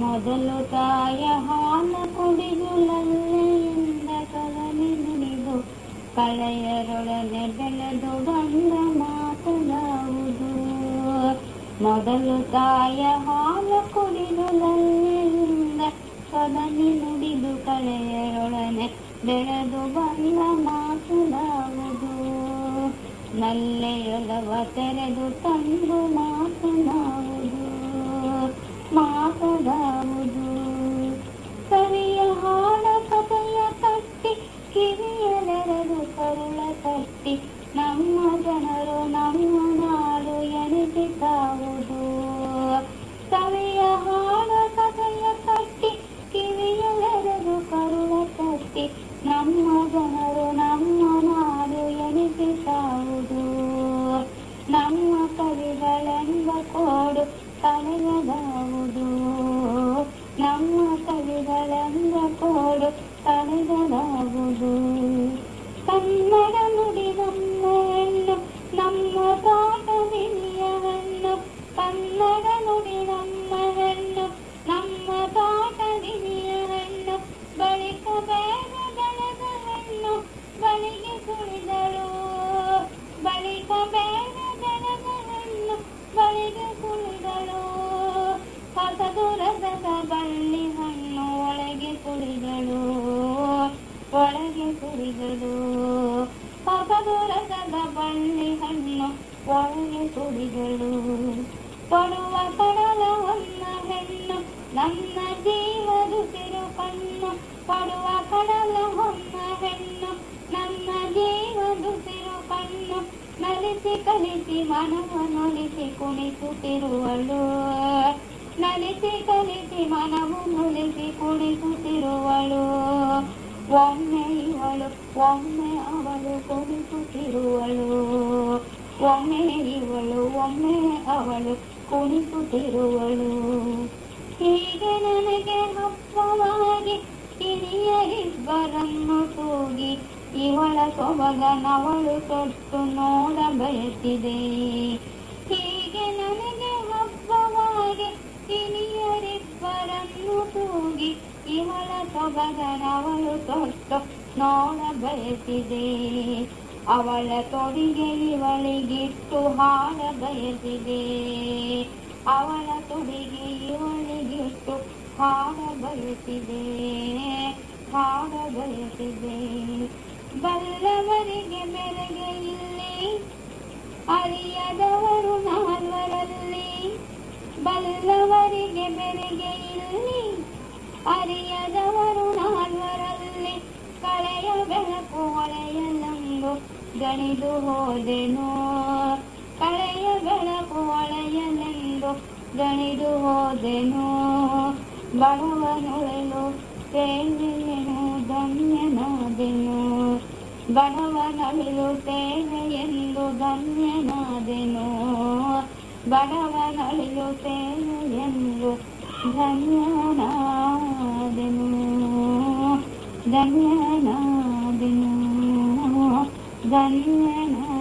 ಮೊದಲು ತಾಯ ಹಾಲ ಕುಡಿದು ಲಲ್ಲೆಯಿಂದ ಕಲನಿ ನುಡಿದು ಕಳೆಯರೊಡನೆ ಬೆಳೆದು ಬಂದ ಮಾತನಾಡುವುದು ಮೊದಲು ತಾಯ ಹಾಲ ಕುಡಿದು ಲಲ್ಲೆಯಿಂದ ಕಲನಿ ನುಡಿದು ಕಳೆಯರೊಡನೆ ಬೆಳೆದು ಬಂದ ಮಾತನಾಡುವುದು ನಲ್ಲೆಯೊಲವ ತೆರೆದು ತಂದು ಮಾತನಾಡುವುದು ಎನಿಸಿತಾವುದು ಕವಿಯ ಹಾಡ ಕಥೆಯ ಕಟ್ಟಿ ಕಿವಿಯಲೆರೆದು ಕರುಳ ಕಟ್ಟಿ, ನಮ್ಮ ಜನರು ನಮ್ಮ ನಾಡು ಎನಿಸಿತಾವುದು ನಮ್ಮ ಕವಿಗಳೆಂಬ ಕೋಡು ಕಳೆಯದಾವುದು ನಮ್ಮ ಕವಿಗಳೆಂಬ ಕೋಡು ತಲೆಯದಾವುದು ಕನ್ನಡ ರಸದ ಬಳ್ಳಿ ಹಣ್ಣು ಒಳಗೆ ಕುಡಿದಳು ಒಳಗೆ ಕುಡಿದಳು ಹೊಸದು ರಸದ ಬಳ್ಳಿ ಹಣ್ಣು ಒಳಗೆ ಕುಡಿದಳು ಕೊಡುವ ಕಡಲ ಹೊನ್ನ ಹೆಣ್ಣು, ನನ್ನ ಜೀವದುಸಿರು ಕಣ್ಣು. ಕೊಡುವ ಕಡಲ ಹೊನ್ನ ಹೆಣ್ಣು, ನನ್ನ ಜೀವದುಸಿರು ಕಣ್ಣು. ನಲಿಸಿ ಕಲಿಸಿ ಮನವ ನಲಿಸಿ ಕುಣಿಸುತ್ತಿರುವಳು. ನಲಿಸಿ ಕಲಿಸಿ ಮನವು ಮುಳಿಸಿ ಕುಣಿಸುತ್ತಿರುವಳು. ಒಮ್ಮೆ ಇವಳು, ಒಮ್ಮೆ ಅವಳು ಕುಣಿಸುತ್ತಿರುವಳು. ಒಮ್ಮೆ ಇವಳು, ಒಮ್ಮೆ ಅವಳು ಕುಣಿಸುತ್ತಿರುವಳು. ಹೀಗೆ ನನಗೆ ಹಬ್ಬವಾಗಿ ಹಿರಿಯರಿಬ್ಬರನ್ನು ತೂಗಿ ಇವಳ ಸೊಬಗನವಳು ತೊಟ್ಟು ನೋಡ ಬಯಸಿದೆ ಸೊಬಗನವಳು ತೊಟ್ಟು ನೋಡ ಬಯಸಿದೆ ಅವಳ ತೊಡಿಗೆ ಇವಳಿಗಿಟ್ಟು ಹಾಡ ಬಯಸಿದೆ ಅವಳ ತೊಡಿಗೆ ಇವಳಿಗಿಟ್ಟು ಹಾಡ ಬಯಸಿದೆ ಹಾಡ ಬಯಸಿದೆ ಬಲ್ಲವರಿಗೆ ಬೆರಗೆ ಇಲ್ಲಿ ಅರಿಯದವರು ನಾಲ್ವರಲ್ಲಿ. ಬಲ್ಲವರಿಗೆ ಮೆರೆಗೆ ಇಲ್ಲಿ ಗಣಿದು ಹೋದೆನು? ಕಳೆಯ ಬೆಳಕು ಒಳೆಯನೆಂದು ಗಣಿದು ಹೋದೆನು? ಬಡವನೊಳೆಲು ತೇನೆಯನು ಧನ್ಯನಾದೆನು ಬಡವನಳಿಲು ತೇನೆ ಎಂದು ಧನ್ಯನಾದೆನು ಬಡವನಳಿಲು ತೇನೆ ಎಂದು ಧನ್ಯನಾದೆನು ಧನ್ಯನಾದೆನು ಧನ್ಯನಾದೆನು